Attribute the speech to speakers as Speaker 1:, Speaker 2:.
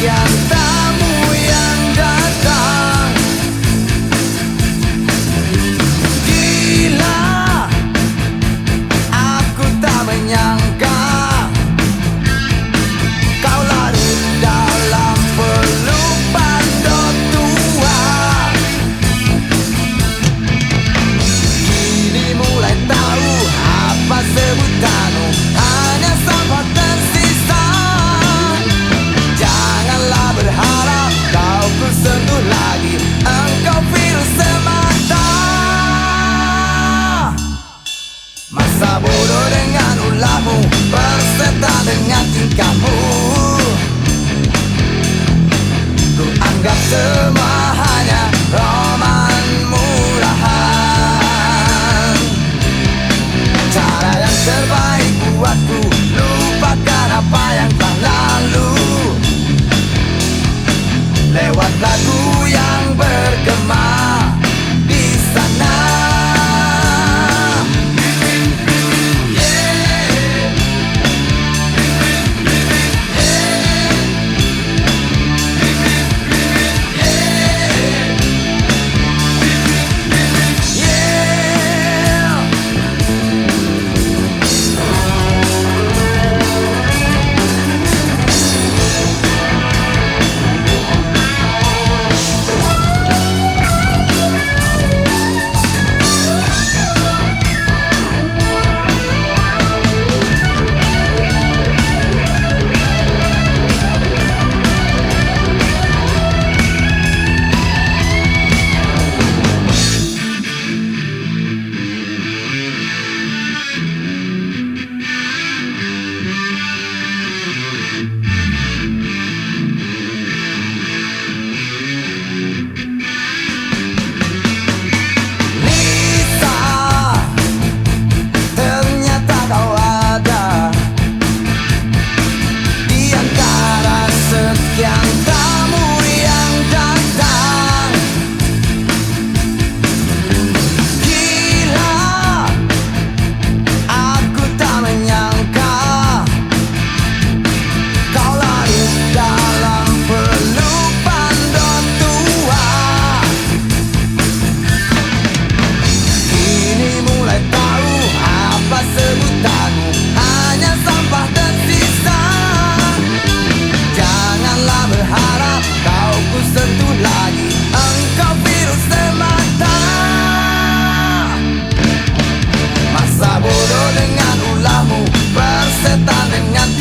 Speaker 1: Yeah, semua tangan